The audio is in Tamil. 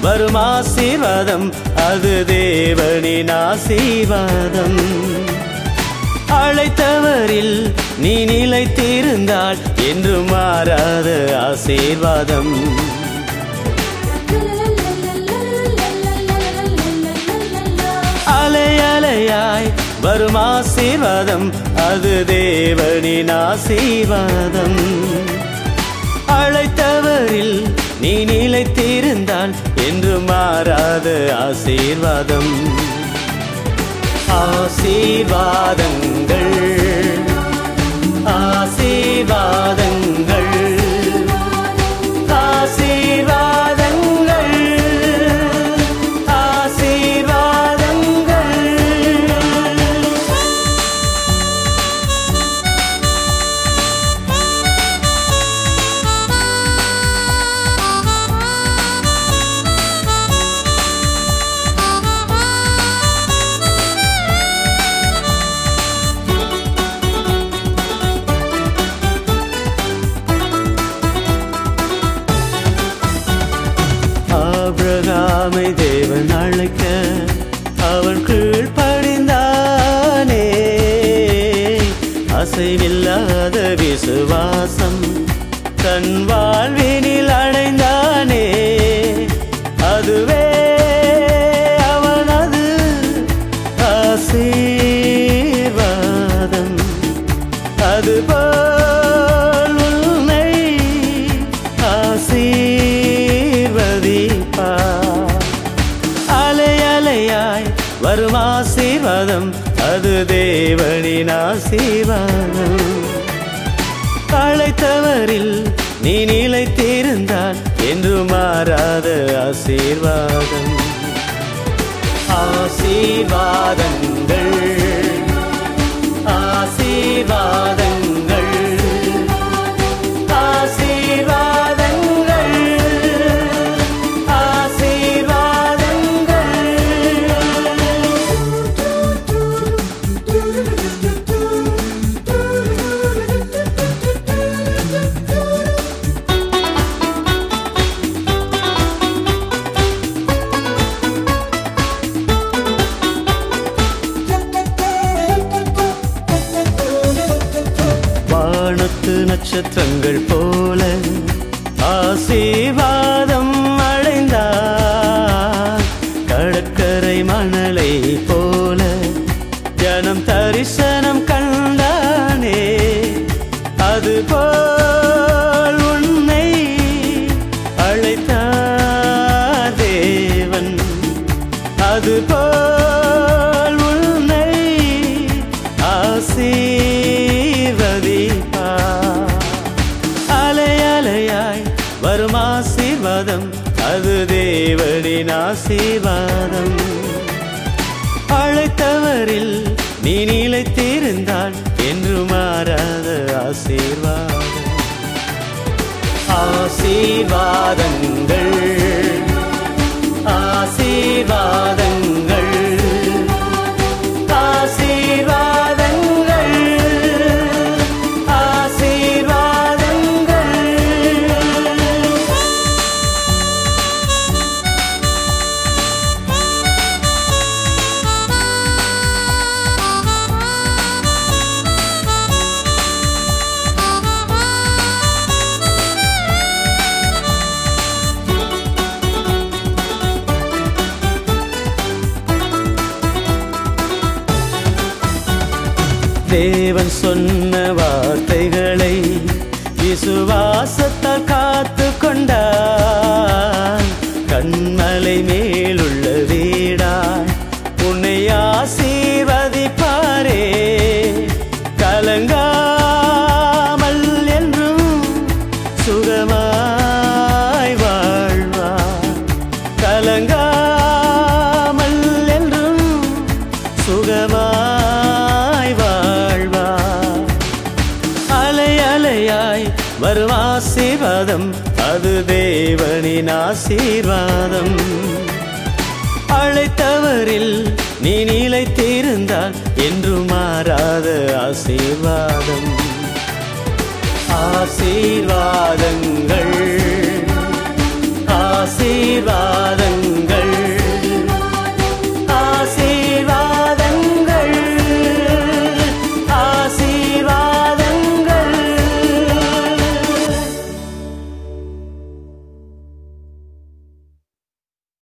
வரும் ஆசீர்வாதம் அது தேவனின் ஆசீர்வாதம். அழைத்தவரில் நீ நிலைத்திருந்தால் என்று மாறாத ஆசீர்வாதம். அலை அலையாய் வரும் ஆசீர்வாதம் அது தேவனின் ஆசீர்வாதம். அழைத்தவரில் நீ நிலைத்திருந்தால் என்று மாறாத ஆசீர்வாதம். ஆசீர்வாதங்கள் ஆசீர்வாதங்கள். ஆமை தேவன் அழைக்க அவன் கீழ் படிந்தானே அசைவில்லாத விசுவாசம் தன் வாழ்வினில் அடைந்தானே. அதுவே அவனது ஆசீர்வாதம். அதுபோல் வரும் ஆசீர்வாதம் அது தேவனின் ஆசீர்வாதம். அழைத்தவரில் நீ நிலைத்திருந்தால் என்று மாறாத ஆசீர்வாதம். ஆசீர்வாதங்கள் ஆசீர்வாதங்கள். நட்சத்திரங்கள் போல ஆசீர்வாதம் அடைந்தார். கடற்கரை மணலை போல ஜனம் தரிசனம் கண்டானே. அது அதுபோல் தேவனின் ஆசீர்வாதம். அழைத்தவரில் நீ நிலைத்திருந்தால் என்று மாறாத ஆசீர்வாதம். ஆசீர்வாதங்கள் ஆசீர்வாதம் தேவன் சொன்ன வார்த்தைகளை விசுவாச ஆசீர்வாதம். அது தேவனின் ஆசீர்வாதம். அழைத்தவரில் நீ நிலைத்திருந்தால் என்று மாறாத ஆசீர்வாதம். ஆசீர்வாதம்.